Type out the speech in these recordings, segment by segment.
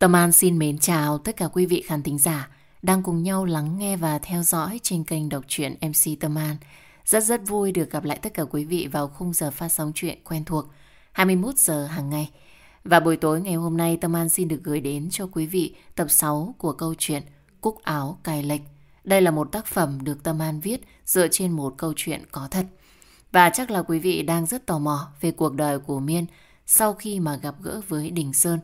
Tâm An xin mến chào tất cả quý vị khán thính giả đang cùng nhau lắng nghe và theo dõi trên kênh đọc truyện MC Tâm An. Rất rất vui được gặp lại tất cả quý vị vào khung giờ phát sóng chuyện quen thuộc 21 giờ hàng ngày. Và buổi tối ngày hôm nay, Tâm An xin được gửi đến cho quý vị tập 6 của câu chuyện Cúc áo cài lệch. Đây là một tác phẩm được Tâm An viết dựa trên một câu chuyện có thật. Và chắc là quý vị đang rất tò mò về cuộc đời của Miên sau khi mà gặp gỡ với Đình Sơn.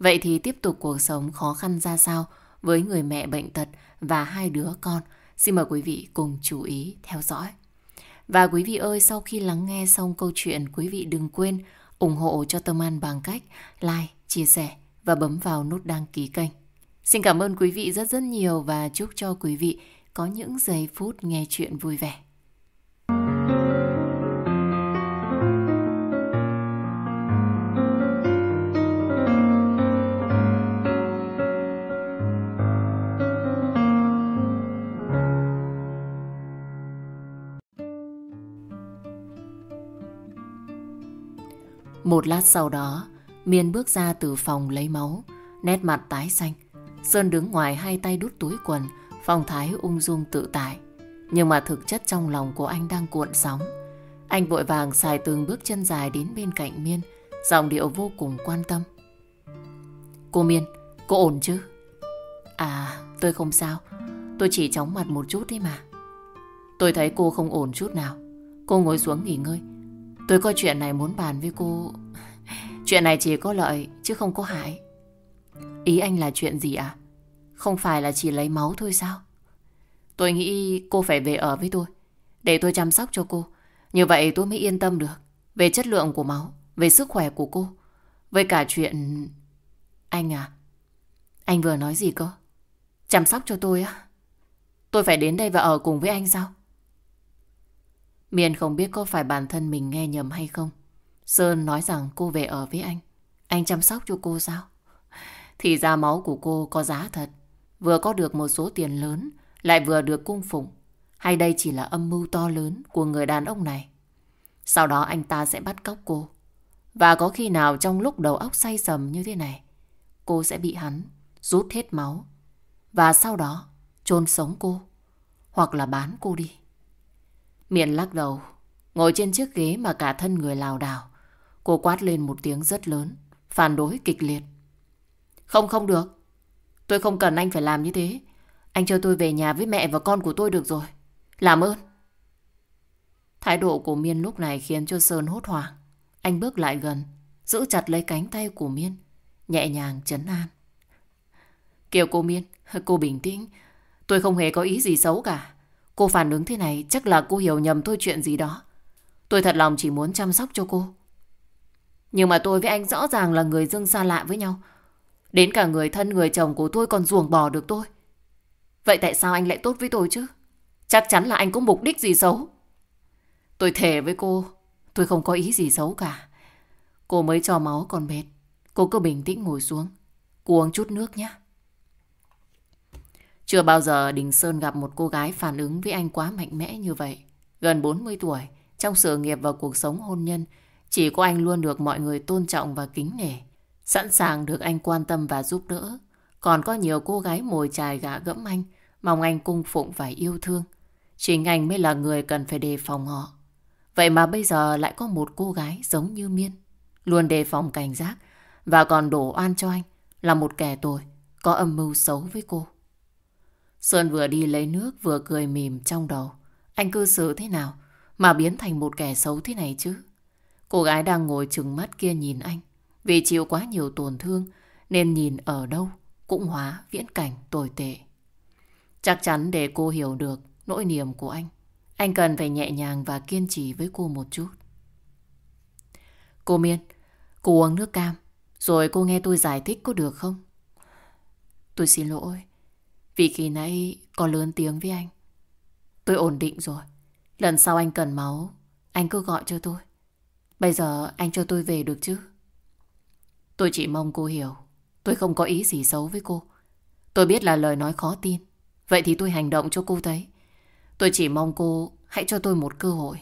Vậy thì tiếp tục cuộc sống khó khăn ra sao với người mẹ bệnh tật và hai đứa con? Xin mời quý vị cùng chú ý theo dõi. Và quý vị ơi, sau khi lắng nghe xong câu chuyện, quý vị đừng quên ủng hộ cho Tâm An bằng cách like, chia sẻ và bấm vào nút đăng ký kênh. Xin cảm ơn quý vị rất rất nhiều và chúc cho quý vị có những giây phút nghe chuyện vui vẻ. Một lát sau đó, Miên bước ra từ phòng lấy máu, nét mặt tái xanh. Sơn đứng ngoài hai tay đút túi quần, phong thái ung dung tự tại. Nhưng mà thực chất trong lòng của anh đang cuộn sóng. Anh vội vàng xài từng bước chân dài đến bên cạnh Miên, giọng điệu vô cùng quan tâm. Cô Miên, cô ổn chứ? À, tôi không sao. Tôi chỉ chóng mặt một chút đấy mà. Tôi thấy cô không ổn chút nào. Cô ngồi xuống nghỉ ngơi. Tôi có chuyện này muốn bàn với cô. Chuyện này chỉ có lợi, chứ không có hại. Ý anh là chuyện gì à? Không phải là chỉ lấy máu thôi sao? Tôi nghĩ cô phải về ở với tôi. Để tôi chăm sóc cho cô. Như vậy tôi mới yên tâm được. Về chất lượng của máu. Về sức khỏe của cô. Với cả chuyện... Anh à? Anh vừa nói gì cơ? Chăm sóc cho tôi á? Tôi phải đến đây và ở cùng với anh sao? Miền không biết có phải bản thân mình nghe nhầm hay không. Sơn nói rằng cô về ở với anh. Anh chăm sóc cho cô sao? Thì ra máu của cô có giá thật. Vừa có được một số tiền lớn, lại vừa được cung phụng. Hay đây chỉ là âm mưu to lớn của người đàn ông này? Sau đó anh ta sẽ bắt cóc cô. Và có khi nào trong lúc đầu óc say sầm như thế này, cô sẽ bị hắn rút hết máu. Và sau đó chôn sống cô. Hoặc là bán cô đi. Miệng lắc đầu, ngồi trên chiếc ghế mà cả thân người lào đảo. Cô quát lên một tiếng rất lớn, phản đối kịch liệt. Không không được, tôi không cần anh phải làm như thế. Anh cho tôi về nhà với mẹ và con của tôi được rồi. Làm ơn. Thái độ của Miên lúc này khiến cho Sơn hốt hoảng. Anh bước lại gần, giữ chặt lấy cánh tay của Miên, nhẹ nhàng chấn an. Kiều cô Miên, cô bình tĩnh. Tôi không hề có ý gì xấu cả. Cô phản ứng thế này chắc là cô hiểu nhầm tôi chuyện gì đó. Tôi thật lòng chỉ muốn chăm sóc cho cô. Nhưng mà tôi với anh rõ ràng là người dưng xa lạ với nhau. Đến cả người thân người chồng của tôi còn ruồng bỏ được tôi. Vậy tại sao anh lại tốt với tôi chứ? Chắc chắn là anh có mục đích gì xấu. Tôi thề với cô, tôi không có ý gì xấu cả. Cô mới cho máu còn mệt. Cô cứ bình tĩnh ngồi xuống. Cô uống chút nước nhé. Chưa bao giờ Đình Sơn gặp một cô gái phản ứng với anh quá mạnh mẽ như vậy. Gần 40 tuổi, trong sự nghiệp và cuộc sống hôn nhân, chỉ có anh luôn được mọi người tôn trọng và kính nể. Sẵn sàng được anh quan tâm và giúp đỡ. Còn có nhiều cô gái mồi chài gã gẫm anh, mong anh cung phụng và yêu thương. Chính anh mới là người cần phải đề phòng họ. Vậy mà bây giờ lại có một cô gái giống như Miên. Luôn đề phòng cảnh giác và còn đổ oan cho anh là một kẻ tồi có âm mưu xấu với cô. Sơn vừa đi lấy nước vừa cười mỉm trong đầu. Anh cư xử thế nào mà biến thành một kẻ xấu thế này chứ? Cô gái đang ngồi trừng mắt kia nhìn anh. Vì chịu quá nhiều tổn thương nên nhìn ở đâu cũng hóa viễn cảnh tồi tệ. Chắc chắn để cô hiểu được nỗi niềm của anh. Anh cần phải nhẹ nhàng và kiên trì với cô một chút. Cô Miên, cô uống nước cam. Rồi cô nghe tôi giải thích có được không? Tôi xin lỗi. Vì khi nãy có lớn tiếng với anh. Tôi ổn định rồi. Lần sau anh cần máu, anh cứ gọi cho tôi. Bây giờ anh cho tôi về được chứ? Tôi chỉ mong cô hiểu. Tôi không có ý gì xấu với cô. Tôi biết là lời nói khó tin. Vậy thì tôi hành động cho cô thấy. Tôi chỉ mong cô hãy cho tôi một cơ hội.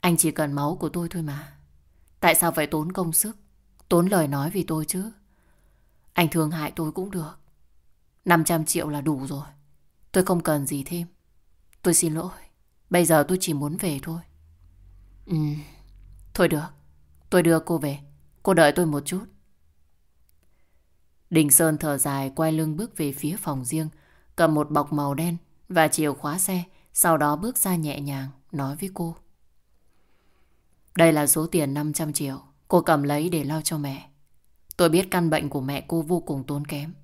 Anh chỉ cần máu của tôi thôi mà. Tại sao phải tốn công sức, tốn lời nói vì tôi chứ? Anh thương hại tôi cũng được. 500 triệu là đủ rồi. Tôi không cần gì thêm. Tôi xin lỗi. Bây giờ tôi chỉ muốn về thôi. Ừ, thôi được. Tôi đưa cô về. Cô đợi tôi một chút. Đình Sơn thở dài quay lưng bước về phía phòng riêng, cầm một bọc màu đen và chìa khóa xe, sau đó bước ra nhẹ nhàng, nói với cô. Đây là số tiền 500 triệu, cô cầm lấy để lo cho mẹ. Tôi biết căn bệnh của mẹ cô vô cùng tốn kém.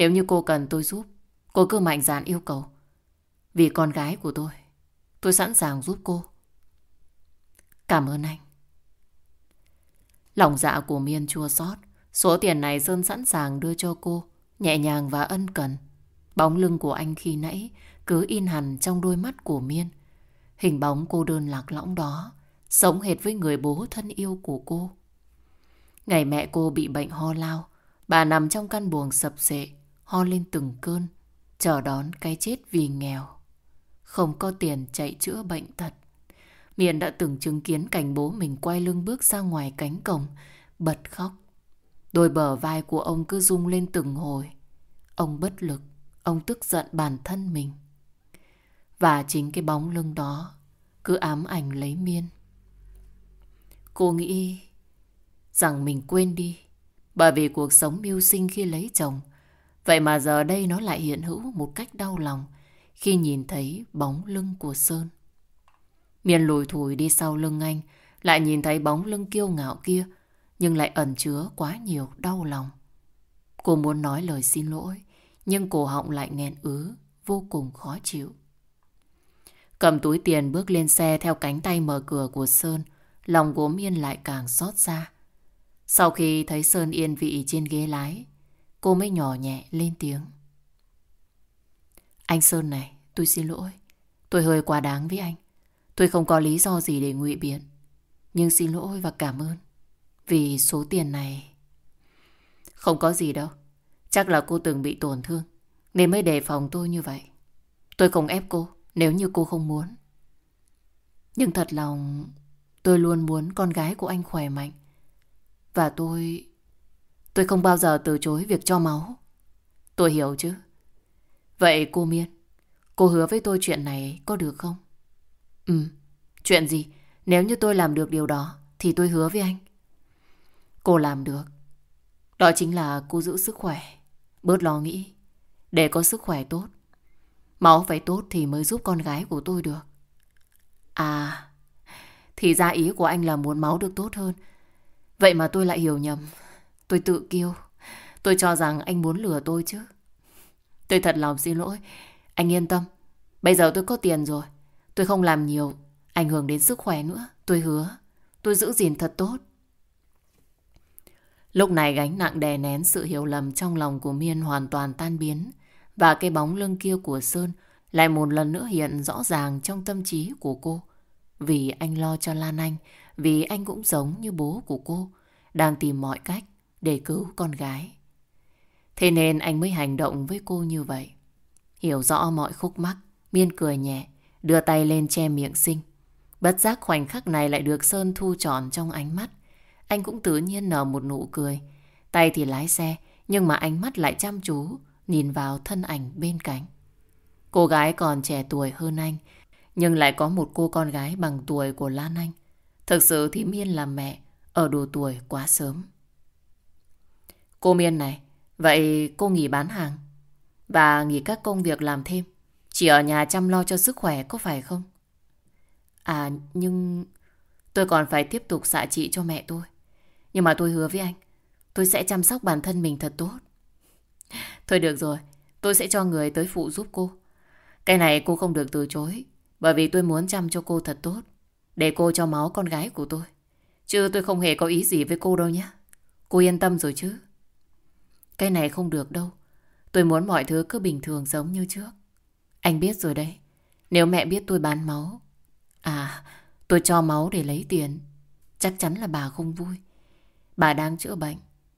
Nếu như cô cần tôi giúp, cô cứ mạnh dạn yêu cầu. Vì con gái của tôi, tôi sẵn sàng giúp cô. Cảm ơn anh. Lòng dạ của Miên chua xót Số tiền này Sơn sẵn sàng đưa cho cô, nhẹ nhàng và ân cần. Bóng lưng của anh khi nãy cứ in hẳn trong đôi mắt của Miên. Hình bóng cô đơn lạc lõng đó, sống hệt với người bố thân yêu của cô. Ngày mẹ cô bị bệnh ho lao, bà nằm trong căn buồng sập sệ, ho lên từng cơn, chờ đón cái chết vì nghèo. Không có tiền chạy chữa bệnh thật Miền đã từng chứng kiến cảnh bố mình quay lưng bước ra ngoài cánh cổng, bật khóc. Đôi bờ vai của ông cứ rung lên từng hồi. Ông bất lực, ông tức giận bản thân mình. Và chính cái bóng lưng đó cứ ám ảnh lấy miên. Cô nghĩ rằng mình quên đi bởi vì cuộc sống mưu sinh khi lấy chồng. Vậy mà giờ đây nó lại hiện hữu một cách đau lòng khi nhìn thấy bóng lưng của Sơn. Miên lùi thủi đi sau lưng anh, lại nhìn thấy bóng lưng kiêu ngạo kia, nhưng lại ẩn chứa quá nhiều đau lòng. Cô muốn nói lời xin lỗi, nhưng cổ họng lại nghẹn ứ, vô cùng khó chịu. Cầm túi tiền bước lên xe theo cánh tay mở cửa của Sơn, lòng gốm Miên lại càng xót xa. Sau khi thấy Sơn yên vị trên ghế lái, cô mới nhỏ nhẹ lên tiếng. Anh Sơn này, tôi xin lỗi. Tôi hơi quá đáng với anh. Tôi không có lý do gì để ngụy biện. Nhưng xin lỗi và cảm ơn. Vì số tiền này... Không có gì đâu. Chắc là cô từng bị tổn thương. Nên mới đề phòng tôi như vậy. Tôi không ép cô nếu như cô không muốn. Nhưng thật lòng tôi luôn muốn con gái của anh khỏe mạnh. Và tôi... Tôi không bao giờ từ chối việc cho máu. Tôi hiểu chứ. Vậy cô Miên, cô hứa với tôi chuyện này có được không? Ừ, chuyện gì? Nếu như tôi làm được điều đó thì tôi hứa với anh. Cô làm được. Đó chính là cô giữ sức khỏe. Bớt lo nghĩ. Để có sức khỏe tốt. Máu phải tốt thì mới giúp con gái của tôi được. À, thì ra ý của anh là muốn máu được tốt hơn. Vậy mà tôi lại hiểu nhầm. Tôi tự kiêu. Tôi cho rằng anh muốn lừa tôi chứ. Tôi thật lòng xin lỗi. Anh yên tâm. Bây giờ tôi có tiền rồi. Tôi không làm nhiều. Ảnh hưởng đến sức khỏe nữa. Tôi hứa. Tôi giữ gìn thật tốt. Lúc này gánh nặng đè nén sự hiểu lầm trong lòng của Miên hoàn toàn tan biến. Và cái bóng lưng kia của Sơn lại một lần nữa hiện rõ ràng trong tâm trí của cô. Vì anh lo cho Lan Anh, vì anh cũng giống như bố của cô, đang tìm mọi cách để cứu con gái. Thế nên anh mới hành động với cô như vậy. Hiểu rõ mọi khúc mắc, Miên cười nhẹ, đưa tay lên che miệng sinh. Bất giác khoảnh khắc này lại được Sơn thu tròn trong ánh mắt. Anh cũng tự nhiên nở một nụ cười. Tay thì lái xe, nhưng mà ánh mắt lại chăm chú, nhìn vào thân ảnh bên cạnh. Cô gái còn trẻ tuổi hơn anh, nhưng lại có một cô con gái bằng tuổi của Lan Anh. Thực sự thì Miên là mẹ, ở độ tuổi quá sớm. Cô Miên này, vậy cô nghỉ bán hàng và nghỉ các công việc làm thêm. Chỉ ở nhà chăm lo cho sức khỏe có phải không? À nhưng tôi còn phải tiếp tục xạ trị cho mẹ tôi. Nhưng mà tôi hứa với anh, tôi sẽ chăm sóc bản thân mình thật tốt. Thôi được rồi, tôi sẽ cho người tới phụ giúp cô. Cái này cô không được từ chối, bởi vì tôi muốn chăm cho cô thật tốt, để cô cho máu con gái của tôi. Chứ tôi không hề có ý gì với cô đâu nhé. Cô yên tâm rồi chứ. Cái này không được đâu. Tôi muốn mọi thứ cứ bình thường giống như trước. Anh biết rồi đấy. Nếu mẹ biết tôi bán máu. À, tôi cho máu để lấy tiền. Chắc chắn là bà không vui. Bà đang chữa bệnh.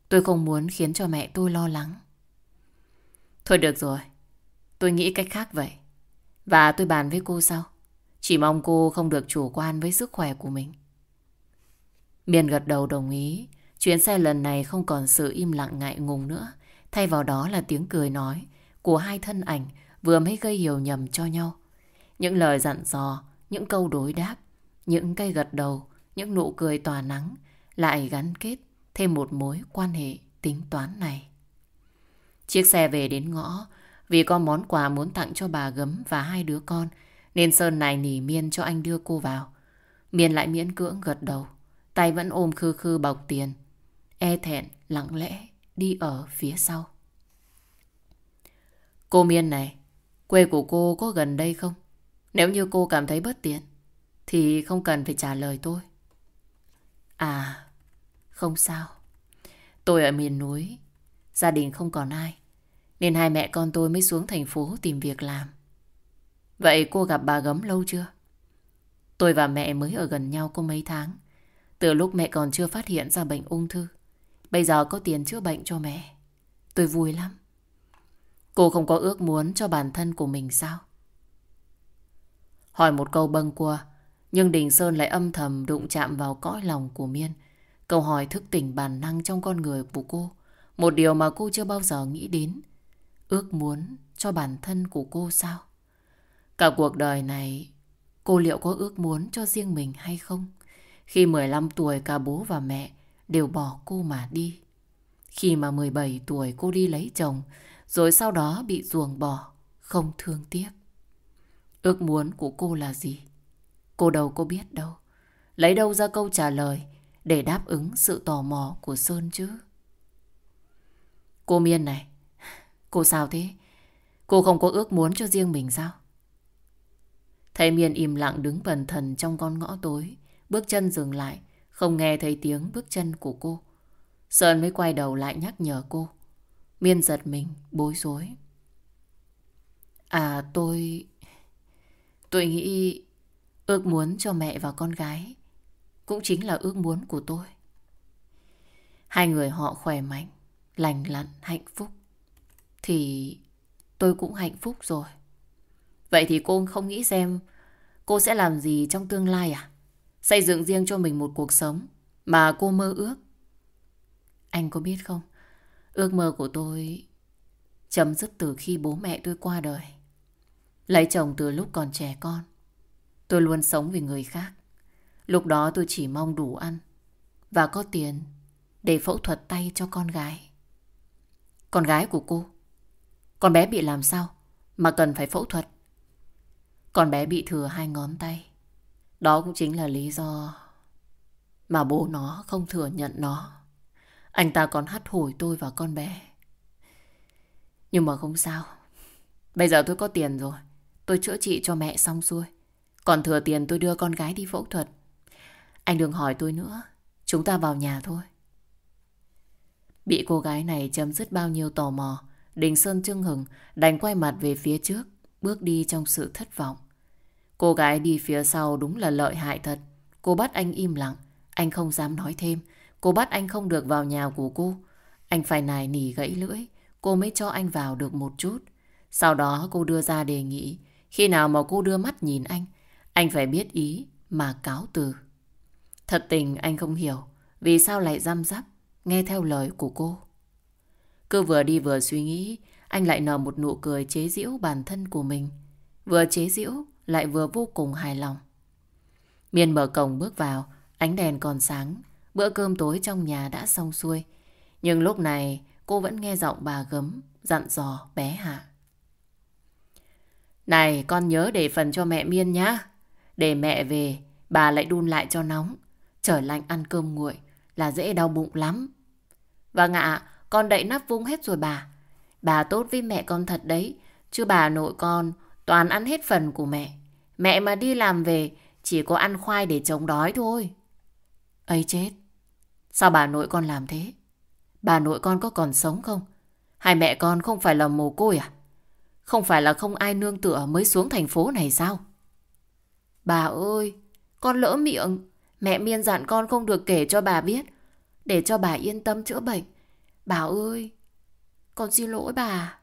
Tôi không muốn khiến cho mẹ tôi lo lắng. Thôi được rồi. Tôi nghĩ cách khác vậy. Và tôi bàn với cô sau. Chỉ mong cô không được chủ quan với sức khỏe của mình. Miền gật đầu đồng ý. Chuyến xe lần này không còn sự im lặng ngại ngùng nữa. Thay vào đó là tiếng cười nói của hai thân ảnh vừa mới gây hiểu nhầm cho nhau. Những lời dặn dò, những câu đối đáp, những cây gật đầu, những nụ cười tỏa nắng lại gắn kết thêm một mối quan hệ tính toán này. Chiếc xe về đến ngõ vì có món quà muốn tặng cho bà gấm và hai đứa con nên Sơn này nỉ Miên cho anh đưa cô vào. Miên lại miễn cưỡng gật đầu tay vẫn ôm khư khư bọc tiền e thẹn lặng lẽ đi ở phía sau. Cô Miên này, quê của cô có gần đây không? Nếu như cô cảm thấy bất tiện, thì không cần phải trả lời tôi. À, không sao. Tôi ở miền núi, gia đình không còn ai, nên hai mẹ con tôi mới xuống thành phố tìm việc làm. Vậy cô gặp bà gấm lâu chưa? Tôi và mẹ mới ở gần nhau có mấy tháng. Từ lúc mẹ còn chưa phát hiện ra bệnh ung thư. Bây giờ có tiền chữa bệnh cho mẹ. Tôi vui lắm. Cô không có ước muốn cho bản thân của mình sao? Hỏi một câu bâng qua, nhưng Đình Sơn lại âm thầm đụng chạm vào cõi lòng của Miên. Câu hỏi thức tỉnh bản năng trong con người của cô. Một điều mà cô chưa bao giờ nghĩ đến. Ước muốn cho bản thân của cô sao? Cả cuộc đời này, cô liệu có ước muốn cho riêng mình hay không? Khi 15 tuổi cả bố và mẹ đều bỏ cô mà đi. Khi mà 17 tuổi cô đi lấy chồng, rồi sau đó bị ruồng bỏ, không thương tiếc. Ước muốn của cô là gì? Cô đâu có biết đâu. Lấy đâu ra câu trả lời để đáp ứng sự tò mò của Sơn chứ? Cô Miên này, cô sao thế? Cô không có ước muốn cho riêng mình sao? Thầy Miên im lặng đứng bần thần trong con ngõ tối, bước chân dừng lại, không nghe thấy tiếng bước chân của cô. Sơn mới quay đầu lại nhắc nhở cô. Miên giật mình, bối rối. À tôi... Tôi nghĩ ước muốn cho mẹ và con gái cũng chính là ước muốn của tôi. Hai người họ khỏe mạnh, lành lặn, hạnh phúc. Thì tôi cũng hạnh phúc rồi. Vậy thì cô không nghĩ xem cô sẽ làm gì trong tương lai à? Xây dựng riêng cho mình một cuộc sống mà cô mơ ước. Anh có biết không? Ước mơ của tôi chấm dứt từ khi bố mẹ tôi qua đời. Lấy chồng từ lúc còn trẻ con. Tôi luôn sống vì người khác. Lúc đó tôi chỉ mong đủ ăn và có tiền để phẫu thuật tay cho con gái. Con gái của cô, con bé bị làm sao mà cần phải phẫu thuật? Con bé bị thừa hai ngón tay. Đó cũng chính là lý do mà bố nó không thừa nhận nó. Anh ta còn hắt hủi tôi và con bé. Nhưng mà không sao. Bây giờ tôi có tiền rồi. Tôi chữa trị cho mẹ xong xuôi. Còn thừa tiền tôi đưa con gái đi phẫu thuật. Anh đừng hỏi tôi nữa. Chúng ta vào nhà thôi. Bị cô gái này chấm dứt bao nhiêu tò mò. Đình Sơn trưng hừng đành quay mặt về phía trước. Bước đi trong sự thất vọng. Cô gái đi phía sau đúng là lợi hại thật. Cô bắt anh im lặng. Anh không dám nói thêm. Cô bắt anh không được vào nhà của cô. Anh phải nài nỉ gãy lưỡi. Cô mới cho anh vào được một chút. Sau đó cô đưa ra đề nghị. Khi nào mà cô đưa mắt nhìn anh, anh phải biết ý mà cáo từ. Thật tình anh không hiểu vì sao lại răm rắp nghe theo lời của cô. Cứ vừa đi vừa suy nghĩ, anh lại nở một nụ cười chế giễu bản thân của mình. Vừa chế giễu, lại vừa vô cùng hài lòng. Miên mở cổng bước vào, ánh đèn còn sáng, bữa cơm tối trong nhà đã xong xuôi. Nhưng lúc này cô vẫn nghe giọng bà gấm, dặn dò bé Hạ. Này, con nhớ để phần cho mẹ Miên nhá. Để mẹ về, bà lại đun lại cho nóng. Trở lạnh ăn cơm nguội là dễ đau bụng lắm. Vâng ạ, con đậy nắp vung hết rồi bà. Bà tốt với mẹ con thật đấy, chứ bà nội con toàn ăn hết phần của mẹ. Mẹ mà đi làm về chỉ có ăn khoai để chống đói thôi. ấy chết, sao bà nội con làm thế? Bà nội con có còn sống không? Hai mẹ con không phải là mồ côi à? Không phải là không ai nương tựa mới xuống thành phố này sao? Bà ơi, con lỡ miệng. Mẹ miên dặn con không được kể cho bà biết. Để cho bà yên tâm chữa bệnh. Bà ơi, con xin lỗi bà.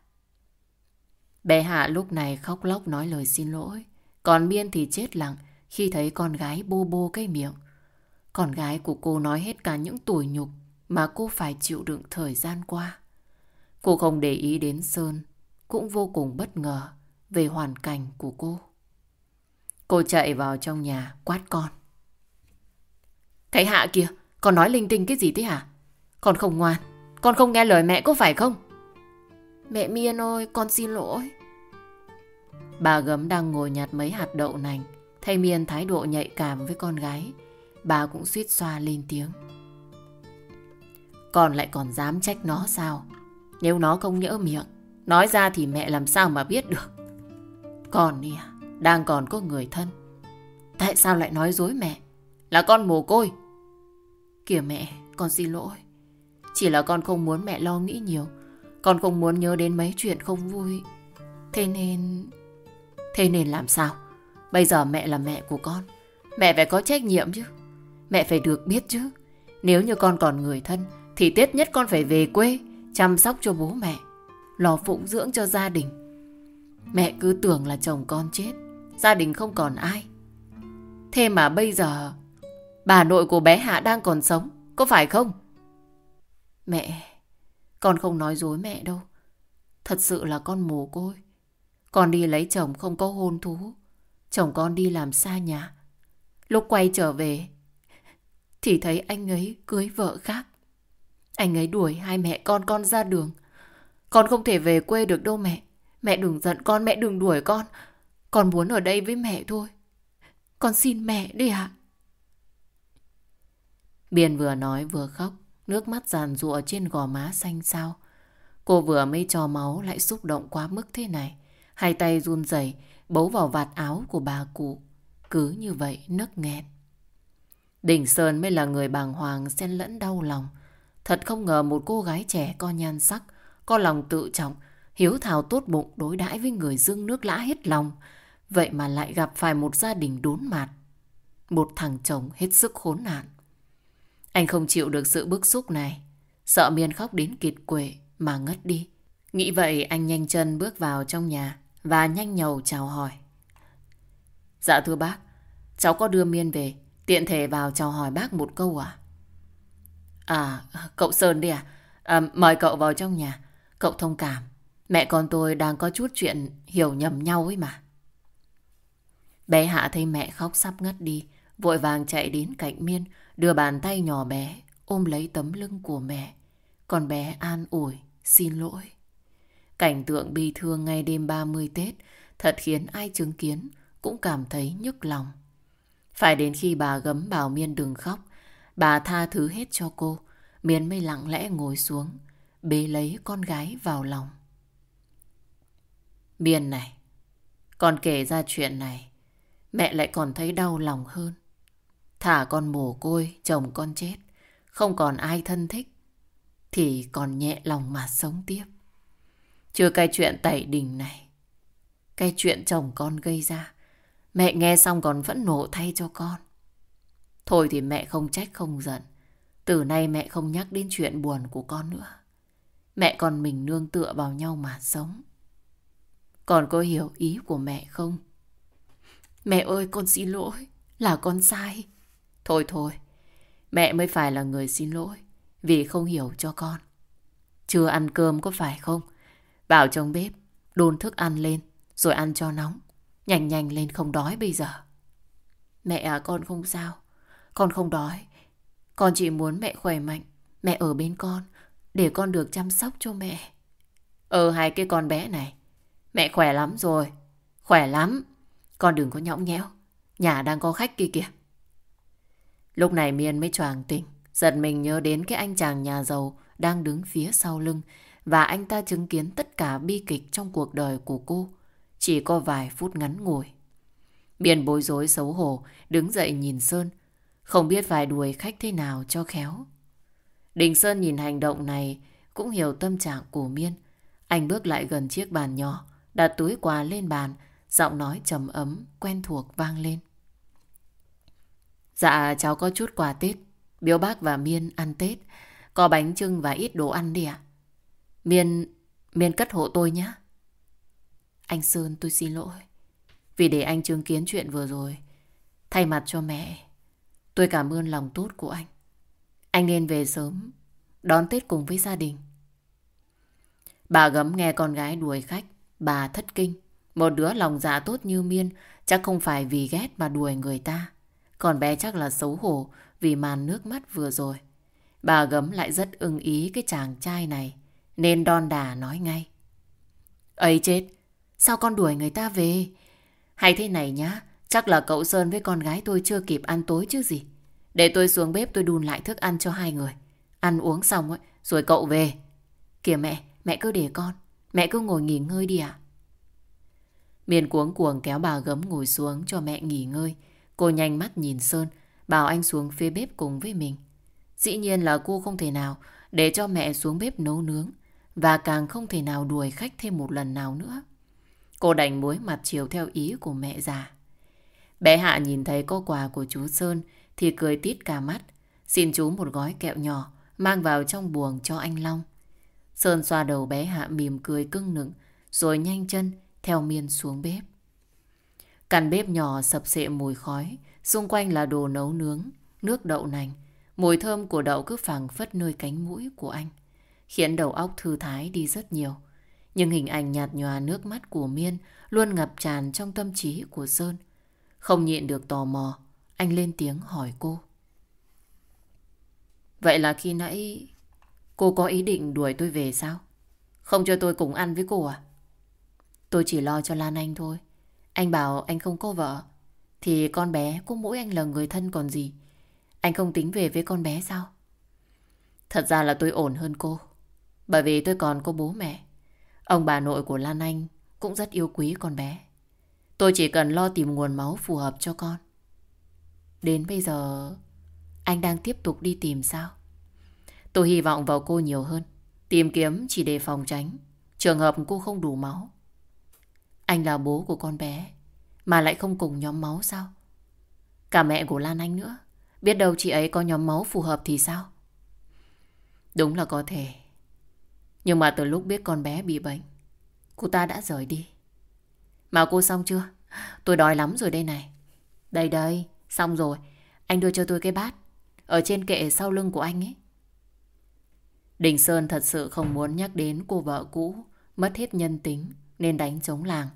Bé Hạ lúc này khóc lóc nói lời xin lỗi. Còn Miên thì chết lặng khi thấy con gái bô bô cái miệng. Con gái của cô nói hết cả những tủi nhục mà cô phải chịu đựng thời gian qua. Cô không để ý đến Sơn, cũng vô cùng bất ngờ về hoàn cảnh của cô. Cô chạy vào trong nhà quát con. Cái hạ kìa, con nói linh tinh cái gì thế hả? Con không ngoan, con không nghe lời mẹ có phải không? Mẹ Miên ơi, con xin lỗi. Bà gấm đang ngồi nhặt mấy hạt đậu nành, thay Miên thái độ nhạy cảm với con gái. Bà cũng suýt xoa lên tiếng. Con lại còn dám trách nó sao? Nếu nó không nhỡ miệng, nói ra thì mẹ làm sao mà biết được. Con đi à, đang còn có người thân. Tại sao lại nói dối mẹ? Là con mồ côi. Kìa mẹ, con xin lỗi. Chỉ là con không muốn mẹ lo nghĩ nhiều. Con không muốn nhớ đến mấy chuyện không vui. Thế nên... Thế nên làm sao? Bây giờ mẹ là mẹ của con. Mẹ phải có trách nhiệm chứ. Mẹ phải được biết chứ. Nếu như con còn người thân, thì tết nhất con phải về quê, chăm sóc cho bố mẹ, lo phụng dưỡng cho gia đình. Mẹ cứ tưởng là chồng con chết, gia đình không còn ai. Thế mà bây giờ, bà nội của bé Hạ đang còn sống, có phải không? Mẹ, con không nói dối mẹ đâu. Thật sự là con mồ côi. Con đi lấy chồng không có hôn thú. Chồng con đi làm xa nhà. Lúc quay trở về, thì thấy anh ấy cưới vợ khác. Anh ấy đuổi hai mẹ con con ra đường. Con không thể về quê được đâu mẹ. Mẹ đừng giận con, mẹ đừng đuổi con. Con muốn ở đây với mẹ thôi. Con xin mẹ đi ạ. À? Biên vừa nói vừa khóc, nước mắt giàn rụa trên gò má xanh xao. Cô vừa mới cho máu lại xúc động quá mức thế này. Hai tay run rẩy bấu vào vạt áo của bà cụ. Cứ như vậy nấc nghẹn. Đình Sơn mới là người bàng hoàng xen lẫn đau lòng. Thật không ngờ một cô gái trẻ có nhan sắc, có lòng tự trọng, hiếu thảo tốt bụng đối đãi với người dương nước lã hết lòng. Vậy mà lại gặp phải một gia đình đốn mạt. Một thằng chồng hết sức khốn nạn. Anh không chịu được sự bức xúc này. Sợ Miên khóc đến kiệt quệ mà ngất đi. Nghĩ vậy anh nhanh chân bước vào trong nhà và nhanh nhầu chào hỏi. Dạ thưa bác, cháu có đưa Miên về, tiện thể vào chào hỏi bác một câu à? À, cậu Sơn đi à? à? Mời cậu vào trong nhà. Cậu thông cảm. Mẹ con tôi đang có chút chuyện hiểu nhầm nhau ấy mà. Bé Hạ thấy mẹ khóc sắp ngất đi, vội vàng chạy đến cạnh Miên, đưa bàn tay nhỏ bé, ôm lấy tấm lưng của mẹ. Còn bé an ủi, xin lỗi. Cảnh tượng bi thương ngay đêm 30 Tết thật khiến ai chứng kiến cũng cảm thấy nhức lòng. Phải đến khi bà gấm bảo Miên đừng khóc, bà tha thứ hết cho cô, Miên mới lặng lẽ ngồi xuống, bế lấy con gái vào lòng. Miên này, con kể ra chuyện này, mẹ lại còn thấy đau lòng hơn. Thả con mồ côi, chồng con chết, không còn ai thân thích, thì còn nhẹ lòng mà sống tiếp. Chưa cái chuyện tẩy đình này, cái chuyện chồng con gây ra, mẹ nghe xong còn vẫn nộ thay cho con. Thôi thì mẹ không trách không giận, từ nay mẹ không nhắc đến chuyện buồn của con nữa. Mẹ con mình nương tựa vào nhau mà sống. Còn có hiểu ý của mẹ không? Mẹ ơi con xin lỗi, là con sai. Thôi thôi, mẹ mới phải là người xin lỗi vì không hiểu cho con. Chưa ăn cơm có phải không? Vào trong bếp, đun thức ăn lên rồi ăn cho nóng. Nhanh nhanh lên không đói bây giờ. Mẹ à con không sao, con không đói. Con chỉ muốn mẹ khỏe mạnh, mẹ ở bên con, để con được chăm sóc cho mẹ. Ờ hai cái con bé này, mẹ khỏe lắm rồi, khỏe lắm. Con đừng có nhõng nhẽo, nhà đang có khách kia kìa. Lúc này Miên mới choàng tỉnh, giật mình nhớ đến cái anh chàng nhà giàu đang đứng phía sau lưng và anh ta chứng kiến tất cả bi kịch trong cuộc đời của cô chỉ có vài phút ngắn ngủi. Biển bối rối xấu hổ, đứng dậy nhìn Sơn, không biết phải đuổi khách thế nào cho khéo. Đình Sơn nhìn hành động này cũng hiểu tâm trạng của Miên. Anh bước lại gần chiếc bàn nhỏ, đặt túi quà lên bàn, giọng nói trầm ấm, quen thuộc vang lên. Dạ, cháu có chút quà Tết. Biếu bác và Miên ăn Tết. Có bánh trưng và ít đồ ăn đi ạ. Miên, Miên cất hộ tôi nhé. Anh Sơn tôi xin lỗi. Vì để anh chứng kiến chuyện vừa rồi. Thay mặt cho mẹ, tôi cảm ơn lòng tốt của anh. Anh nên về sớm, đón Tết cùng với gia đình. Bà gấm nghe con gái đuổi khách, bà thất kinh. Một đứa lòng dạ tốt như Miên chắc không phải vì ghét mà đuổi người ta. Còn bé chắc là xấu hổ vì màn nước mắt vừa rồi. Bà gấm lại rất ưng ý cái chàng trai này, nên đon đà nói ngay. ấy chết, sao con đuổi người ta về? Hay thế này nhá, chắc là cậu Sơn với con gái tôi chưa kịp ăn tối chứ gì. Để tôi xuống bếp tôi đun lại thức ăn cho hai người. Ăn uống xong ấy, rồi cậu về. Kìa mẹ, mẹ cứ để con. Mẹ cứ ngồi nghỉ ngơi đi ạ. Miền cuống cuồng kéo bà gấm ngồi xuống cho mẹ nghỉ ngơi. Cô nhanh mắt nhìn Sơn, bảo anh xuống phía bếp cùng với mình. Dĩ nhiên là cô không thể nào để cho mẹ xuống bếp nấu nướng và càng không thể nào đuổi khách thêm một lần nào nữa. Cô đành muối mặt chiều theo ý của mẹ già. Bé Hạ nhìn thấy có quà của chú Sơn thì cười tít cả mắt. Xin chú một gói kẹo nhỏ mang vào trong buồng cho anh Long. Sơn xoa đầu bé Hạ mỉm cười cưng nựng rồi nhanh chân theo miên xuống bếp. Căn bếp nhỏ sập sệ mùi khói, xung quanh là đồ nấu nướng, nước đậu nành. Mùi thơm của đậu cứ phảng phất nơi cánh mũi của anh, khiến đầu óc thư thái đi rất nhiều. Nhưng hình ảnh nhạt nhòa nước mắt của Miên luôn ngập tràn trong tâm trí của Sơn. Không nhịn được tò mò, anh lên tiếng hỏi cô. Vậy là khi nãy cô có ý định đuổi tôi về sao? Không cho tôi cùng ăn với cô à? Tôi chỉ lo cho Lan Anh thôi. Anh bảo anh không có vợ. Thì con bé có mỗi anh là người thân còn gì. Anh không tính về với con bé sao? Thật ra là tôi ổn hơn cô. Bởi vì tôi còn có bố mẹ. Ông bà nội của Lan Anh cũng rất yêu quý con bé. Tôi chỉ cần lo tìm nguồn máu phù hợp cho con. Đến bây giờ, anh đang tiếp tục đi tìm sao? Tôi hy vọng vào cô nhiều hơn. Tìm kiếm chỉ để phòng tránh. Trường hợp cô không đủ máu. Anh là bố của con bé, mà lại không cùng nhóm máu sao? Cả mẹ của Lan Anh nữa. Biết đâu chị ấy có nhóm máu phù hợp thì sao? Đúng là có thể. Nhưng mà từ lúc biết con bé bị bệnh, cô ta đã rời đi. Mà cô xong chưa? Tôi đói lắm rồi đây này. Đây đây, xong rồi. Anh đưa cho tôi cái bát. Ở trên kệ sau lưng của anh ấy. Đình Sơn thật sự không muốn nhắc đến cô vợ cũ, mất hết nhân tính nên đánh chống làng.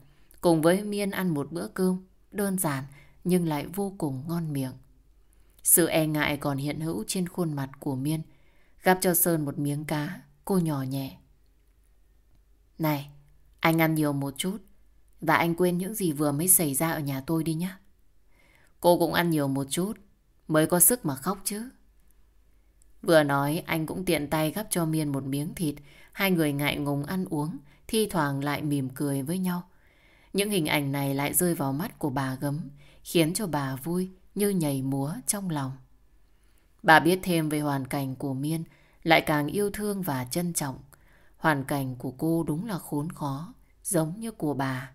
Cùng với Miên ăn một bữa cơm, đơn giản nhưng lại vô cùng ngon miệng. Sự e ngại còn hiện hữu trên khuôn mặt của Miên. Gắp cho Sơn một miếng cá, cô nhỏ nhẹ. Này, anh ăn nhiều một chút. Và anh quên những gì vừa mới xảy ra ở nhà tôi đi nhé. Cô cũng ăn nhiều một chút, mới có sức mà khóc chứ. Vừa nói anh cũng tiện tay gắp cho Miên một miếng thịt. Hai người ngại ngùng ăn uống, thi thoảng lại mỉm cười với nhau. Những hình ảnh này lại rơi vào mắt của bà gấm, khiến cho bà vui như nhảy múa trong lòng. Bà biết thêm về hoàn cảnh của Miên, lại càng yêu thương và trân trọng. Hoàn cảnh của cô đúng là khốn khó, giống như của bà.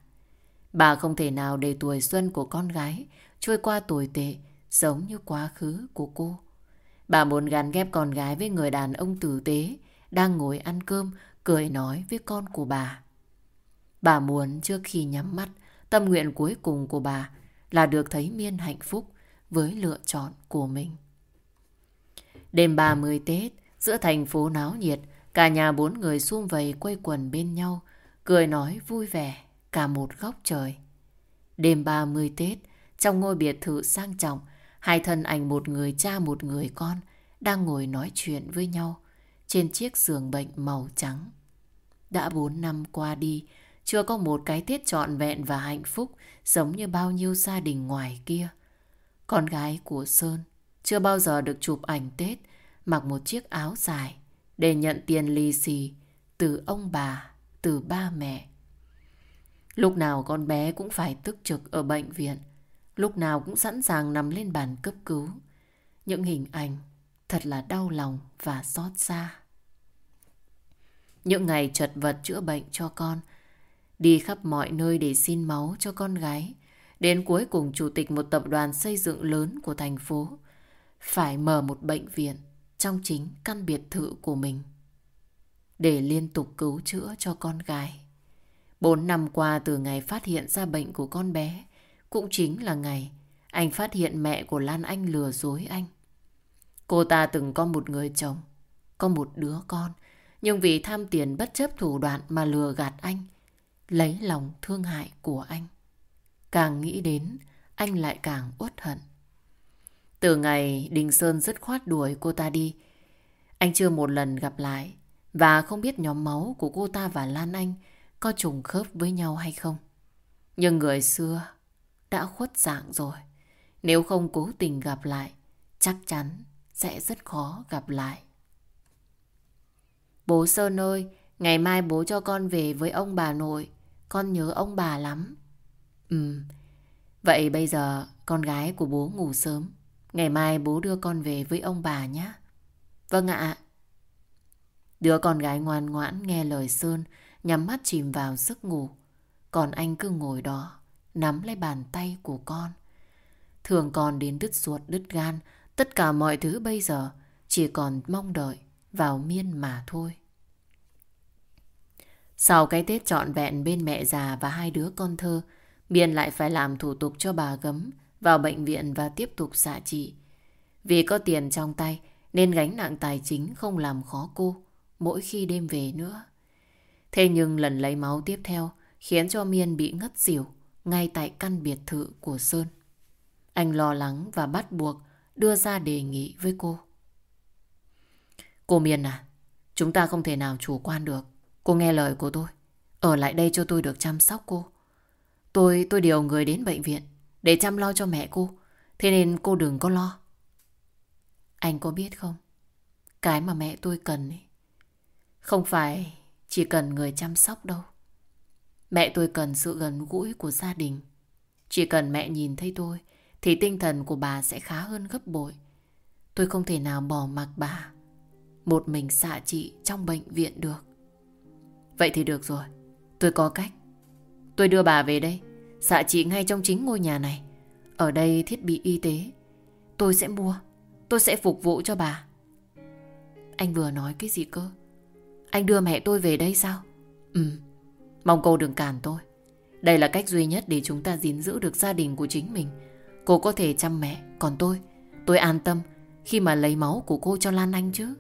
Bà không thể nào để tuổi xuân của con gái trôi qua tồi tệ giống như quá khứ của cô. Bà muốn gắn ghép con gái với người đàn ông tử tế đang ngồi ăn cơm, cười nói với con của bà. Bà muốn trước khi nhắm mắt, tâm nguyện cuối cùng của bà là được thấy Miên hạnh phúc với lựa chọn của mình. Đêm 30 Tết, giữa thành phố náo nhiệt, cả nhà bốn người xung vầy quay quần bên nhau, cười nói vui vẻ cả một góc trời. Đêm 30 Tết, trong ngôi biệt thự sang trọng, hai thân ảnh một người cha một người con đang ngồi nói chuyện với nhau trên chiếc giường bệnh màu trắng. Đã bốn năm qua đi, chưa có một cái Tết trọn vẹn và hạnh phúc giống như bao nhiêu gia đình ngoài kia. Con gái của Sơn chưa bao giờ được chụp ảnh Tết mặc một chiếc áo dài để nhận tiền lì xì từ ông bà, từ ba mẹ. Lúc nào con bé cũng phải tức trực ở bệnh viện, lúc nào cũng sẵn sàng nằm lên bàn cấp cứu. Những hình ảnh thật là đau lòng và xót xa. Những ngày chật vật chữa bệnh cho con, đi khắp mọi nơi để xin máu cho con gái, đến cuối cùng chủ tịch một tập đoàn xây dựng lớn của thành phố phải mở một bệnh viện trong chính căn biệt thự của mình để liên tục cứu chữa cho con gái. Bốn năm qua từ ngày phát hiện ra bệnh của con bé cũng chính là ngày anh phát hiện mẹ của Lan Anh lừa dối anh. Cô ta từng có một người chồng, có một đứa con, nhưng vì tham tiền bất chấp thủ đoạn mà lừa gạt anh, lấy lòng thương hại của anh. Càng nghĩ đến, anh lại càng uất hận. Từ ngày Đình Sơn dứt khoát đuổi cô ta đi, anh chưa một lần gặp lại và không biết nhóm máu của cô ta và Lan Anh có trùng khớp với nhau hay không. Nhưng người xưa đã khuất dạng rồi. Nếu không cố tình gặp lại, chắc chắn sẽ rất khó gặp lại. Bố Sơn ơi, ngày mai bố cho con về với ông bà nội. Con nhớ ông bà lắm. Ừ, vậy bây giờ con gái của bố ngủ sớm. Ngày mai bố đưa con về với ông bà nhé. Vâng ạ. Đứa con gái ngoan ngoãn nghe lời Sơn, nhắm mắt chìm vào giấc ngủ. Còn anh cứ ngồi đó, nắm lấy bàn tay của con. Thường còn đến đứt ruột đứt gan, tất cả mọi thứ bây giờ chỉ còn mong đợi vào miên mà thôi. Sau cái Tết trọn vẹn bên mẹ già và hai đứa con thơ, Miên lại phải làm thủ tục cho bà gấm vào bệnh viện và tiếp tục xạ trị. Vì có tiền trong tay nên gánh nặng tài chính không làm khó cô mỗi khi đêm về nữa. Thế nhưng lần lấy máu tiếp theo khiến cho Miên bị ngất xỉu ngay tại căn biệt thự của Sơn. Anh lo lắng và bắt buộc đưa ra đề nghị với cô. Cô Miên à, chúng ta không thể nào chủ quan được. Cô nghe lời của tôi. Ở lại đây cho tôi được chăm sóc cô. Tôi tôi điều người đến bệnh viện để chăm lo cho mẹ cô. Thế nên cô đừng có lo. Anh có biết không? Cái mà mẹ tôi cần ấy, không phải chỉ cần người chăm sóc đâu. Mẹ tôi cần sự gần gũi của gia đình. Chỉ cần mẹ nhìn thấy tôi thì tinh thần của bà sẽ khá hơn gấp bội. Tôi không thể nào bỏ mặc bà một mình xạ trị trong bệnh viện được. Vậy thì được rồi, tôi có cách. Tôi đưa bà về đây, Dạ xạ trị ngay trong chính ngôi nhà này. Ở đây thiết bị y tế, tôi sẽ mua, tôi sẽ phục vụ cho bà. Anh vừa nói cái gì cơ? Anh đưa mẹ tôi về đây sao? Ừ, mong cô đừng cản tôi. Đây là cách duy nhất để chúng ta gìn giữ được gia đình của chính mình. Cô có thể chăm mẹ, còn tôi, tôi an tâm khi mà lấy máu của cô cho Lan Anh chứ.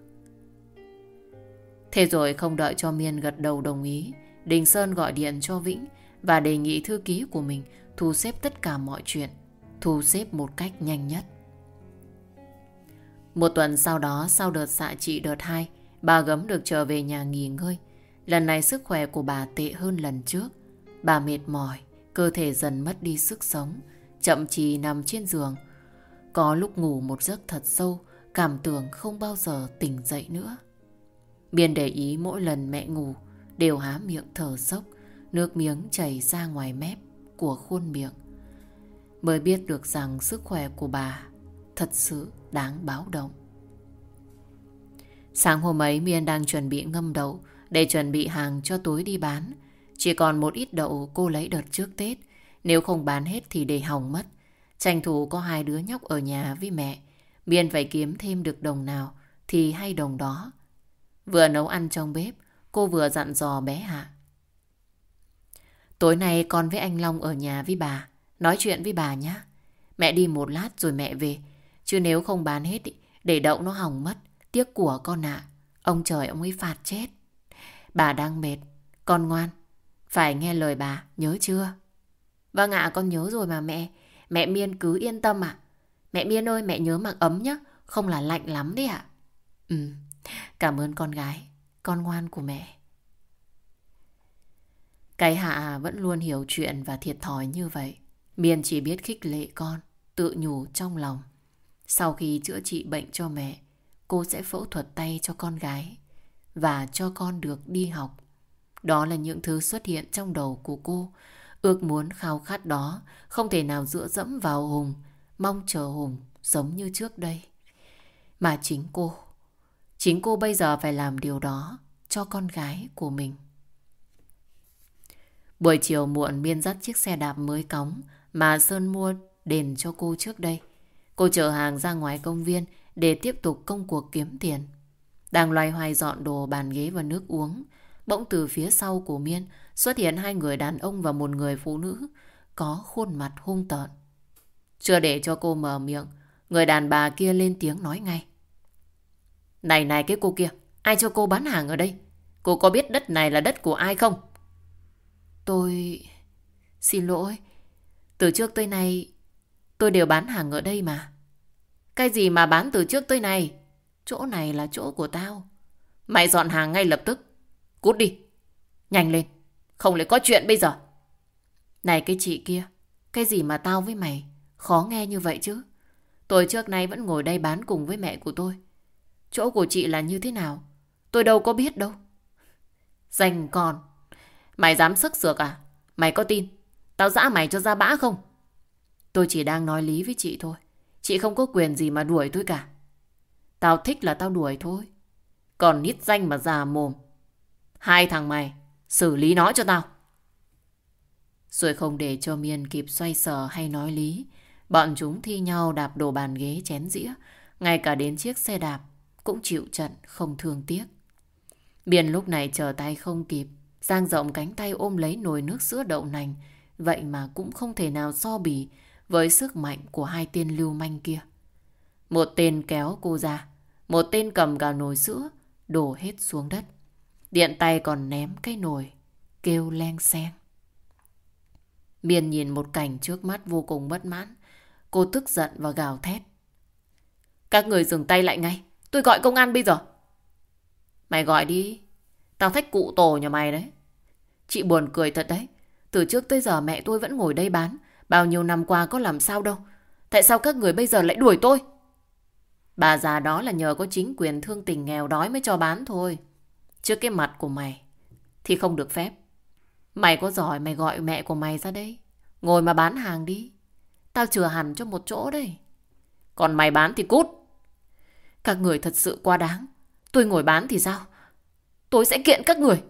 Thế rồi không đợi cho Miên gật đầu đồng ý, Đình Sơn gọi điện cho Vĩnh và đề nghị thư ký của mình thu xếp tất cả mọi chuyện, thu xếp một cách nhanh nhất. Một tuần sau đó, sau đợt xạ trị đợt 2, bà gấm được trở về nhà nghỉ ngơi. Lần này sức khỏe của bà tệ hơn lần trước. Bà mệt mỏi, cơ thể dần mất đi sức sống, chậm trì nằm trên giường. Có lúc ngủ một giấc thật sâu, cảm tưởng không bao giờ tỉnh dậy nữa. Biên để ý mỗi lần mẹ ngủ đều há miệng thở sốc, nước miếng chảy ra ngoài mép của khuôn miệng. Mới biết được rằng sức khỏe của bà thật sự đáng báo động. Sáng hôm ấy Miên đang chuẩn bị ngâm đậu để chuẩn bị hàng cho tối đi bán. Chỉ còn một ít đậu cô lấy đợt trước Tết. Nếu không bán hết thì để hỏng mất. Tranh thủ có hai đứa nhóc ở nhà với mẹ. Miên phải kiếm thêm được đồng nào thì hay đồng đó. Vừa nấu ăn trong bếp, cô vừa dặn dò bé Hạ. Tối nay con với anh Long ở nhà với bà, nói chuyện với bà nhé. Mẹ đi một lát rồi mẹ về, chứ nếu không bán hết để đậu nó hỏng mất, tiếc của con ạ. Ông trời ông ấy phạt chết. Bà đang mệt, con ngoan, phải nghe lời bà, nhớ chưa? Vâng ạ, con nhớ rồi mà mẹ. Mẹ Miên cứ yên tâm ạ. Mẹ Miên ơi, mẹ nhớ mặc ấm nhé, không là lạnh lắm đấy ạ. Ừ, Cảm ơn con gái, con ngoan của mẹ. Cái hạ vẫn luôn hiểu chuyện và thiệt thòi như vậy. Miên chỉ biết khích lệ con, tự nhủ trong lòng. Sau khi chữa trị bệnh cho mẹ, cô sẽ phẫu thuật tay cho con gái và cho con được đi học. Đó là những thứ xuất hiện trong đầu của cô. Ước muốn khao khát đó không thể nào dựa dẫm vào Hùng, mong chờ Hùng giống như trước đây. Mà chính cô Chính cô bây giờ phải làm điều đó cho con gái của mình. Buổi chiều muộn Miên dắt chiếc xe đạp mới cóng mà Sơn mua đền cho cô trước đây. Cô chở hàng ra ngoài công viên để tiếp tục công cuộc kiếm tiền. Đang loay hoay dọn đồ bàn ghế và nước uống. Bỗng từ phía sau của Miên xuất hiện hai người đàn ông và một người phụ nữ có khuôn mặt hung tợn. Chưa để cho cô mở miệng, người đàn bà kia lên tiếng nói ngay. Này này cái cô kia, ai cho cô bán hàng ở đây? Cô có biết đất này là đất của ai không? Tôi... Xin lỗi. Từ trước tới nay, tôi đều bán hàng ở đây mà. Cái gì mà bán từ trước tới nay? Chỗ này là chỗ của tao. Mày dọn hàng ngay lập tức. Cút đi. Nhanh lên. Không lại có chuyện bây giờ. Này cái chị kia. Cái gì mà tao với mày khó nghe như vậy chứ? Tôi trước nay vẫn ngồi đây bán cùng với mẹ của tôi. Chỗ của chị là như thế nào? Tôi đâu có biết đâu. Dành còn Mày dám sức sược à? Mày có tin? Tao dã mày cho ra bã không? Tôi chỉ đang nói lý với chị thôi. Chị không có quyền gì mà đuổi tôi cả. Tao thích là tao đuổi thôi. Còn nít danh mà già mồm. Hai thằng mày, xử lý nó cho tao. Rồi không để cho Miên kịp xoay sở hay nói lý. Bọn chúng thi nhau đạp đồ bàn ghế chén dĩa. Ngay cả đến chiếc xe đạp cũng chịu trận không thương tiếc. Miên lúc này chờ tay không kịp. Giang rộng cánh tay ôm lấy nồi nước sữa đậu nành. Vậy mà cũng không thể nào so bì với sức mạnh của hai tên lưu manh kia. Một tên kéo cô ra, một tên cầm cả nồi sữa, đổ hết xuống đất. Điện tay còn ném cái nồi, kêu len xen. miền nhìn một cảnh trước mắt vô cùng bất mãn. Cô tức giận và gào thét. Các người dừng tay lại ngay. Tôi gọi công an bây giờ. Mày gọi đi. Tao thách cụ tổ nhà mày đấy. Chị buồn cười thật đấy. Từ trước tới giờ mẹ tôi vẫn ngồi đây bán. Bao nhiêu năm qua có làm sao đâu. Tại sao các người bây giờ lại đuổi tôi? Bà già đó là nhờ có chính quyền thương tình nghèo đói mới cho bán thôi. Trước cái mặt của mày thì không được phép. Mày có giỏi, mày gọi mẹ của mày ra đây. Ngồi mà bán hàng đi. Tao chừa hẳn cho một chỗ đây. Còn mày bán thì cút. Các người thật sự quá đáng. Tôi ngồi bán thì sao? Tôi sẽ kiện các người.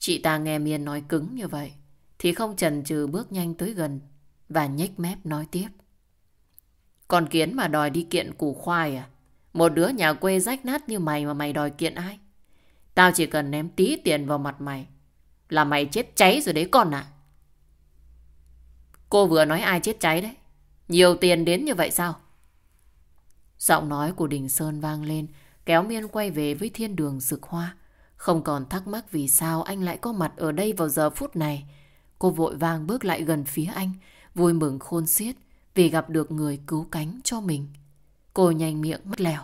Chị ta nghe Miên nói cứng như vậy thì không chần chừ bước nhanh tới gần và nhếch mép nói tiếp. Còn kiến mà đòi đi kiện củ khoai à? Một đứa nhà quê rách nát như mày mà mày đòi kiện ai? Tao chỉ cần ném tí tiền vào mặt mày là mày chết cháy rồi đấy con ạ. Cô vừa nói ai chết cháy đấy. Nhiều tiền đến như vậy sao? Giọng nói của Đình Sơn vang lên, kéo Miên quay về với thiên đường rực hoa. Không còn thắc mắc vì sao anh lại có mặt ở đây vào giờ phút này. Cô vội vàng bước lại gần phía anh, vui mừng khôn xiết vì gặp được người cứu cánh cho mình. Cô nhanh miệng mất lèo.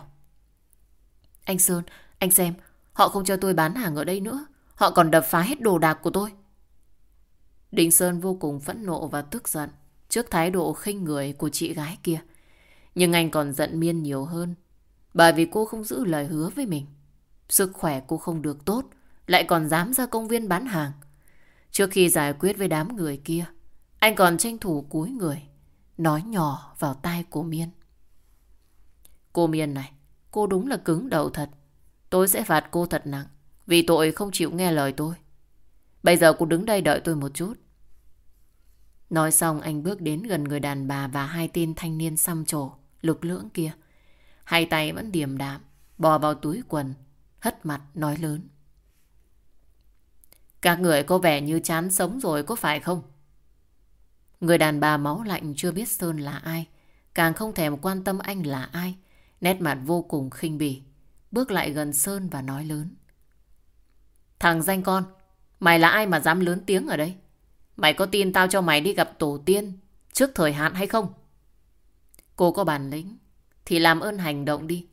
Anh Sơn, anh xem, họ không cho tôi bán hàng ở đây nữa. Họ còn đập phá hết đồ đạc của tôi. Đình Sơn vô cùng phẫn nộ và tức giận trước thái độ khinh người của chị gái kia. Nhưng anh còn giận Miên nhiều hơn bởi vì cô không giữ lời hứa với mình. Sức khỏe cô không được tốt lại còn dám ra công viên bán hàng. Trước khi giải quyết với đám người kia anh còn tranh thủ cúi người nói nhỏ vào tai của Miên. Cô Miên này, cô đúng là cứng đầu thật. Tôi sẽ phạt cô thật nặng. Vì tội không chịu nghe lời tôi Bây giờ cô đứng đây đợi tôi một chút Nói xong anh bước đến gần người đàn bà Và hai tên thanh niên xăm trổ Lực lưỡng kia Hai tay vẫn điềm đạm Bò vào túi quần Hất mặt nói lớn Các người có vẻ như chán sống rồi có phải không? Người đàn bà máu lạnh chưa biết Sơn là ai Càng không thèm quan tâm anh là ai Nét mặt vô cùng khinh bỉ Bước lại gần Sơn và nói lớn Thằng danh con, mày là ai mà dám lớn tiếng ở đây? Mày có tin tao cho mày đi gặp tổ tiên trước thời hạn hay không? Cô có bản lĩnh, thì làm ơn hành động đi.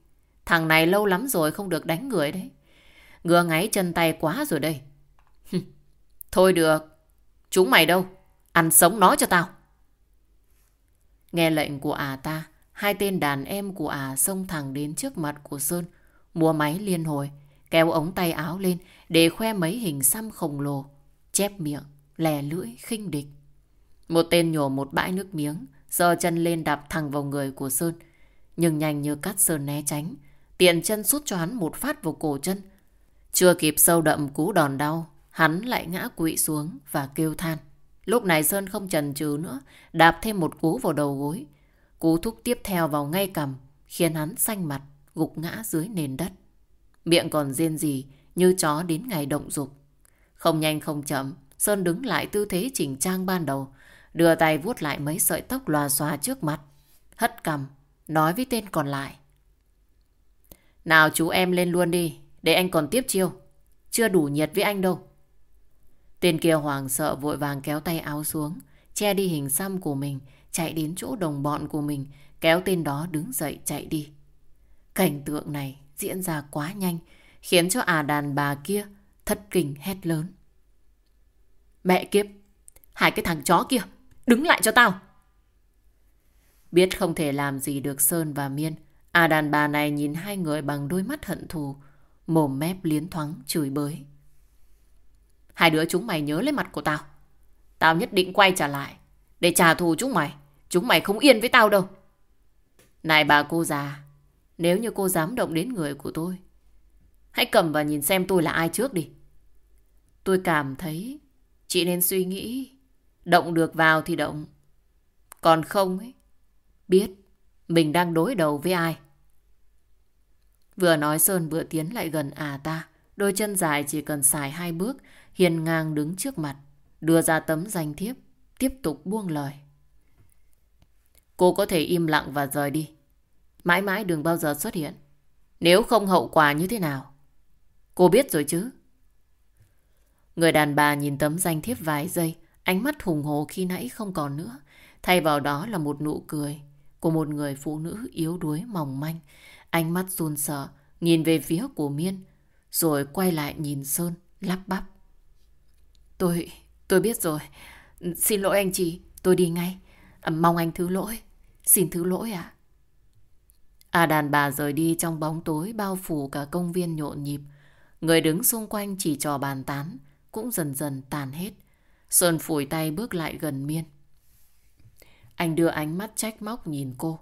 Thằng này lâu lắm rồi không được đánh người đấy. Ngừa ngáy chân tay quá rồi đây. Thôi được, chúng mày đâu? Ăn sống nó cho tao. Nghe lệnh của à ta, hai tên đàn em của à xông thẳng đến trước mặt của Sơn, mua máy liên hồi, kéo ống tay áo lên để khoe mấy hình xăm khổng lồ, chép miệng, lè lưỡi, khinh địch. Một tên nhổ một bãi nước miếng, giơ chân lên đạp thẳng vào người của Sơn. Nhưng nhanh như cắt Sơn né tránh, tiện chân sút cho hắn một phát vào cổ chân. Chưa kịp sâu đậm cú đòn đau, hắn lại ngã quỵ xuống và kêu than. Lúc này Sơn không chần chừ nữa, đạp thêm một cú vào đầu gối. Cú thúc tiếp theo vào ngay cầm, khiến hắn xanh mặt, gục ngã dưới nền đất. Miệng còn riêng gì như chó đến ngày động dục. Không nhanh không chậm, Sơn đứng lại tư thế chỉnh trang ban đầu, đưa tay vuốt lại mấy sợi tóc lòa xòa trước mặt. Hất cầm, nói với tên còn lại. Nào chú em lên luôn đi, để anh còn tiếp chiêu. chưa đủ nhiệt với anh đâu. Tên kia hoàng sợ vội vàng kéo tay áo xuống, che đi hình xăm của mình, chạy đến chỗ đồng bọn của mình, kéo tên đó đứng dậy chạy đi. Cảnh tượng này diễn ra quá nhanh, khiến cho à đàn bà kia thất kinh hét lớn. Mẹ kiếp, hai cái thằng chó kia, đứng lại cho tao. Biết không thể làm gì được Sơn và Miên, à đàn bà này nhìn hai người bằng đôi mắt hận thù, mồm mép liến thoáng chửi bới. Hai đứa chúng mày nhớ lấy mặt của tao. Tao nhất định quay trở lại để trả thù chúng mày. Chúng mày không yên với tao đâu. Này bà cô già, nếu như cô dám động đến người của tôi, hãy cầm và nhìn xem tôi là ai trước đi. Tôi cảm thấy chị nên suy nghĩ, động được vào thì động. Còn không ấy, biết mình đang đối đầu với ai. Vừa nói Sơn vừa tiến lại gần à ta, đôi chân dài chỉ cần xài hai bước, hiền ngang đứng trước mặt, đưa ra tấm danh thiếp, tiếp tục buông lời. Cô có thể im lặng và rời đi. Mãi mãi đừng bao giờ xuất hiện. Nếu không hậu quả như thế nào? Cô biết rồi chứ? Người đàn bà nhìn tấm danh thiếp vài giây, ánh mắt hùng hồ khi nãy không còn nữa. Thay vào đó là một nụ cười của một người phụ nữ yếu đuối mỏng manh. Ánh mắt run sợ, nhìn về phía của Miên, rồi quay lại nhìn Sơn, lắp bắp. Tôi, tôi biết rồi. Xin lỗi anh chị, tôi đi ngay. Mong anh thứ lỗi. Xin thứ lỗi ạ. À. đàn bà rời đi trong bóng tối bao phủ cả công viên nhộn nhịp. Người đứng xung quanh chỉ trò bàn tán, cũng dần dần tàn hết. Sơn phủi tay bước lại gần Miên. Anh đưa ánh mắt trách móc nhìn cô.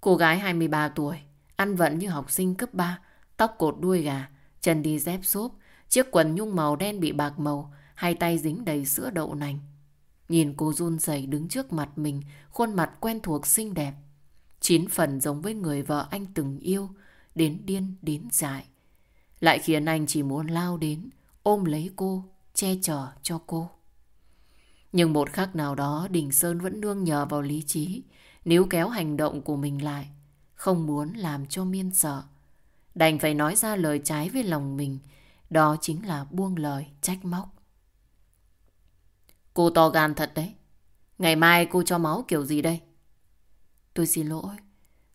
Cô gái 23 tuổi, ăn vận như học sinh cấp 3, tóc cột đuôi gà, chân đi dép xốp, chiếc quần nhung màu đen bị bạc màu, hai tay dính đầy sữa đậu nành. Nhìn cô run rẩy đứng trước mặt mình, khuôn mặt quen thuộc xinh đẹp. Chín phần giống với người vợ anh từng yêu, đến điên đến dại. Lại khiến anh chỉ muốn lao đến, ôm lấy cô, che chở cho cô. Nhưng một khắc nào đó Đình Sơn vẫn nương nhờ vào lý trí, níu kéo hành động của mình lại, không muốn làm cho Miên sợ. Đành phải nói ra lời trái với lòng mình, đó chính là buông lời trách móc. Cô to gan thật đấy. Ngày mai cô cho máu kiểu gì đây? Tôi xin lỗi.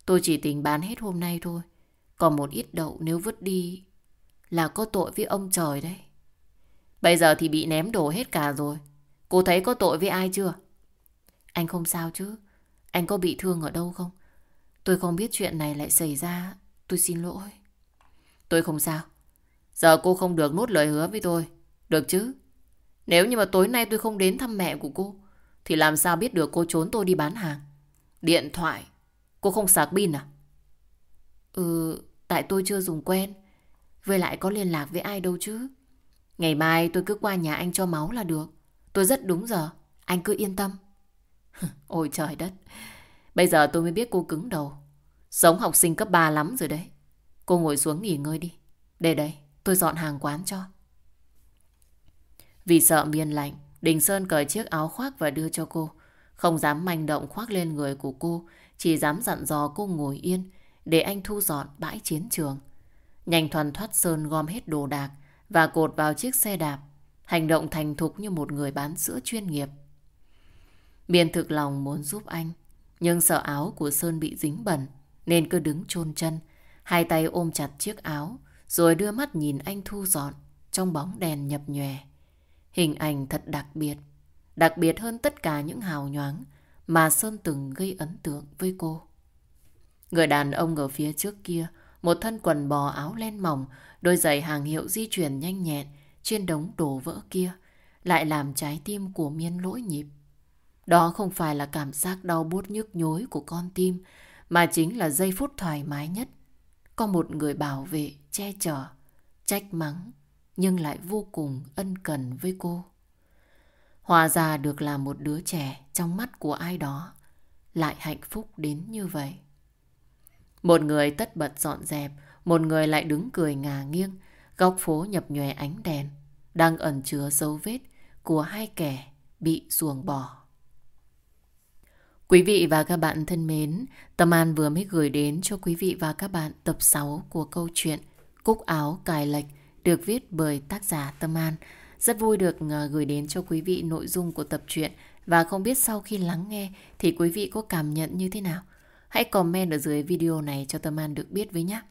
Tôi chỉ tính bán hết hôm nay thôi. Còn một ít đậu nếu vứt đi là có tội với ông trời đấy. Bây giờ thì bị ném đổ hết cả rồi. Cô thấy có tội với ai chưa? Anh không sao chứ? Anh có bị thương ở đâu không? Tôi không biết chuyện này lại xảy ra. Tôi xin lỗi. Tôi không sao. Giờ cô không được nuốt lời hứa với tôi. Được chứ? Nếu như mà tối nay tôi không đến thăm mẹ của cô, thì làm sao biết được cô trốn tôi đi bán hàng? Điện thoại, cô không sạc pin à? Ừ, tại tôi chưa dùng quen. Với lại có liên lạc với ai đâu chứ. Ngày mai tôi cứ qua nhà anh cho máu là được. Tôi rất đúng giờ, anh cứ yên tâm. Ôi trời đất, bây giờ tôi mới biết cô cứng đầu. Sống học sinh cấp 3 lắm rồi đấy. Cô ngồi xuống nghỉ ngơi đi. Để đây, tôi dọn hàng quán cho. Vì sợ miên lạnh, Đình Sơn cởi chiếc áo khoác và đưa cho cô. Không dám manh động khoác lên người của cô, chỉ dám dặn dò cô ngồi yên để anh thu dọn bãi chiến trường. Nhanh thoăn thoát Sơn gom hết đồ đạc và cột vào chiếc xe đạp, hành động thành thục như một người bán sữa chuyên nghiệp. Miên thực lòng muốn giúp anh, nhưng sợ áo của Sơn bị dính bẩn nên cứ đứng chôn chân, hai tay ôm chặt chiếc áo rồi đưa mắt nhìn anh thu dọn trong bóng đèn nhập nhòe. Hình ảnh thật đặc biệt, đặc biệt hơn tất cả những hào nhoáng mà Sơn từng gây ấn tượng với cô. Người đàn ông ở phía trước kia, một thân quần bò áo len mỏng, đôi giày hàng hiệu di chuyển nhanh nhẹn trên đống đổ vỡ kia, lại làm trái tim của miên lỗi nhịp. Đó không phải là cảm giác đau bút nhức nhối của con tim, mà chính là giây phút thoải mái nhất. Có một người bảo vệ, che chở, trách mắng nhưng lại vô cùng ân cần với cô. Hòa ra được là một đứa trẻ trong mắt của ai đó, lại hạnh phúc đến như vậy. Một người tất bật dọn dẹp, một người lại đứng cười ngả nghiêng, góc phố nhập nhòe ánh đèn, đang ẩn chứa dấu vết của hai kẻ bị ruồng bỏ. Quý vị và các bạn thân mến, Tâm An vừa mới gửi đến cho quý vị và các bạn tập 6 của câu chuyện Cúc áo cài lệch được viết bởi tác giả Tâm An. Rất vui được ờ, gửi đến cho quý vị nội dung của tập truyện và không biết sau khi lắng nghe thì quý vị có cảm nhận như thế nào. Hãy comment ở dưới video này cho Tâm An được biết với nhé.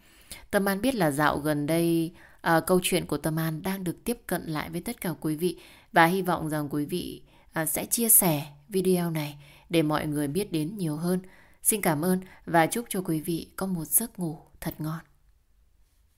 Tâm An biết là dạo gần đây à, câu chuyện của Tâm An đang được tiếp cận lại với tất cả quý vị và hy vọng rằng quý vị à, sẽ chia sẻ video này để mọi người biết đến nhiều hơn. Xin cảm ơn và chúc cho quý vị có một giấc ngủ thật ngon.